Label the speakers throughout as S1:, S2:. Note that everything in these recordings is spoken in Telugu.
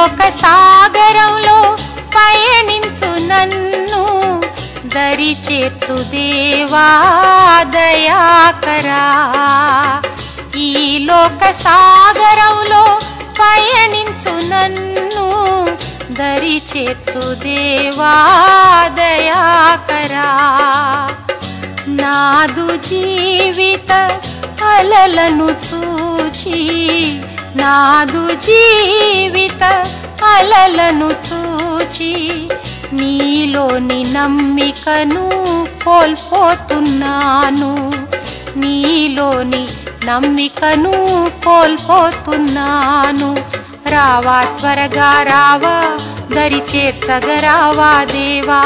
S1: లోక సాగరంలో పయనించు నన్ను. దరి చేర్చు దేవా దయాకరా. ఈ లోక సాగరంలో పయనించు నన్ను. దరి చేర్చు దేవా దయాకరా. నాదు జీవిత అలలను చూచి నాదు జీవిత అలలను చూచి నీలోని నమ్మికను కోల్పోతున్నాను. నీలోని నమ్మికను కోల్పోతున్నాను. రావా త్వరగా రావా దరి చేర్చగరావా దేవా.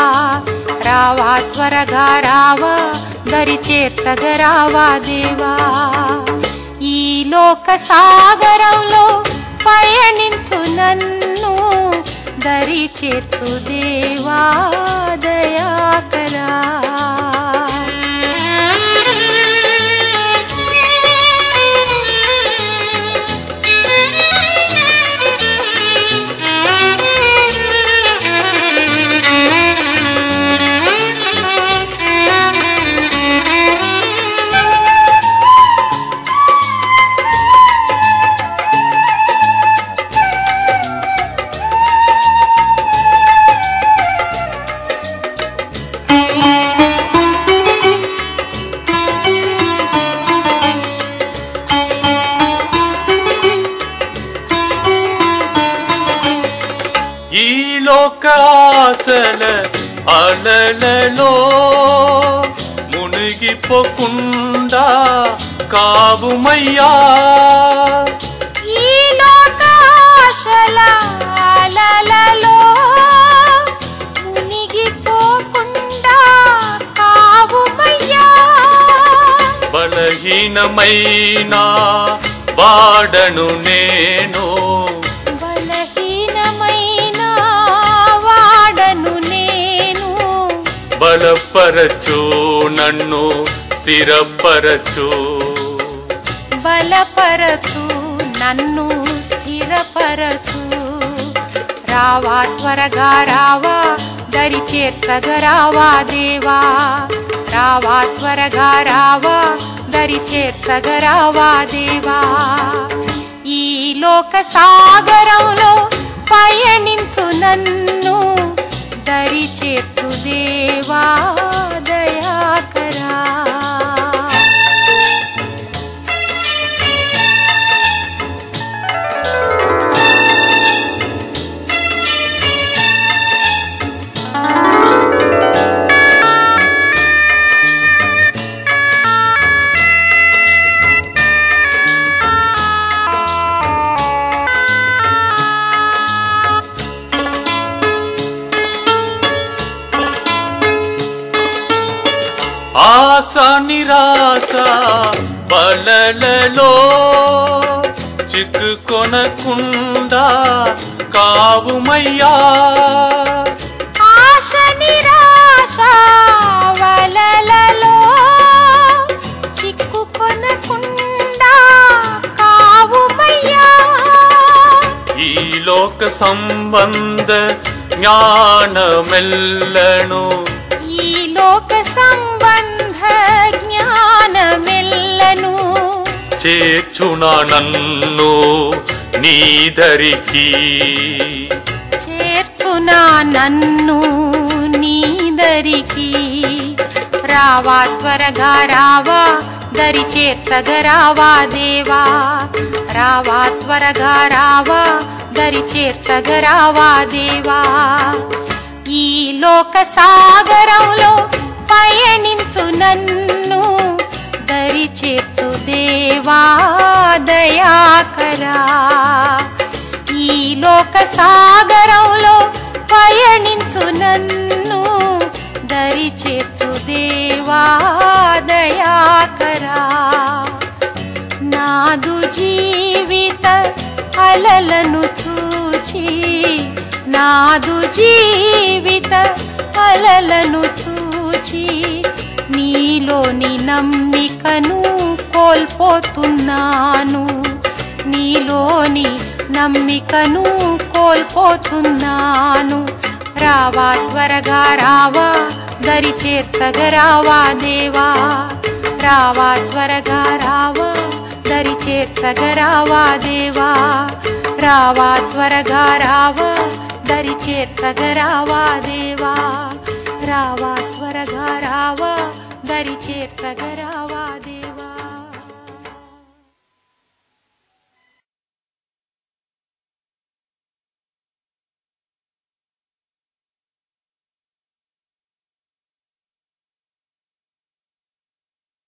S1: రావా త్వరగా రావా దరి చేర్చగరావా దేవా. ఈ లోక సాగరంలో పయనించు నన్ను దరి చేర్చు దేవా దయాకరా.
S2: లోకాసల అలలలో మునిగిపోకుండా కావుమయ్యా
S1: ఈ లోకాశల అలలలో మునిగిపోకుండా కావుమయ్యా?
S2: బలహీనమైన వాడను నేను. బలపరచు నన్ను స్థిరపరచు.
S1: బలపరచు నన్ను స్థిరపరచు. రావా త్వరగా రావా దరి చేర్చగరావా దేవా. రావా త్వరగా రావా దరి చేర్చగరావా దేవా. ఈ లోక సాగరంలో పయనించు నన్ను देवा।
S2: ఆశ నిరాశ బలలలో చిక్కుకొనకుండా కావుమయ్యా
S1: ఆశ నిరాశ వలలలో చిక్కుకొనకుండా కావుమయ్యా
S2: ఈ లోక సంబంధ జ్ఞానమెల్లను
S1: ఈ లోక సంబంధ జ్ఞానమెల్లను.
S2: చేర్చున నన్ను నీదరికి
S1: చేర్చునా నన్ను నీదరికి రావా త్వరగా రావా దరి చేర్చగరావా దేవా. రావా త్వరగా రావా దరి చేర్చగరావా దేవా. ఈ లోక సాగరంలో పయనించు నన్ను దరి చేర్చు దేవా దయాకరా ఈ లోక సాగరంలో పయనించు నన్ను దరి చేర్చు దేవా దయాకరా. నాదు జీవిత అలలను చూచి నాదు జీవిత అలలను చూ చూచి నీలోని నమ్మికను కోల్పోతున్నాను. నీలోని నమ్మికను కోల్పోతున్నాను. రావా త్వరగా రావా దరి చేర్చగరావా దేవా. రావా త్వరగా రావా దరి చేర్చగరావా దేవా. రావా త్వరగా రావా దరి చేర్చగరావా దేవా. రావా త్వరగా రావా దరి చేర్చగరావా దేవా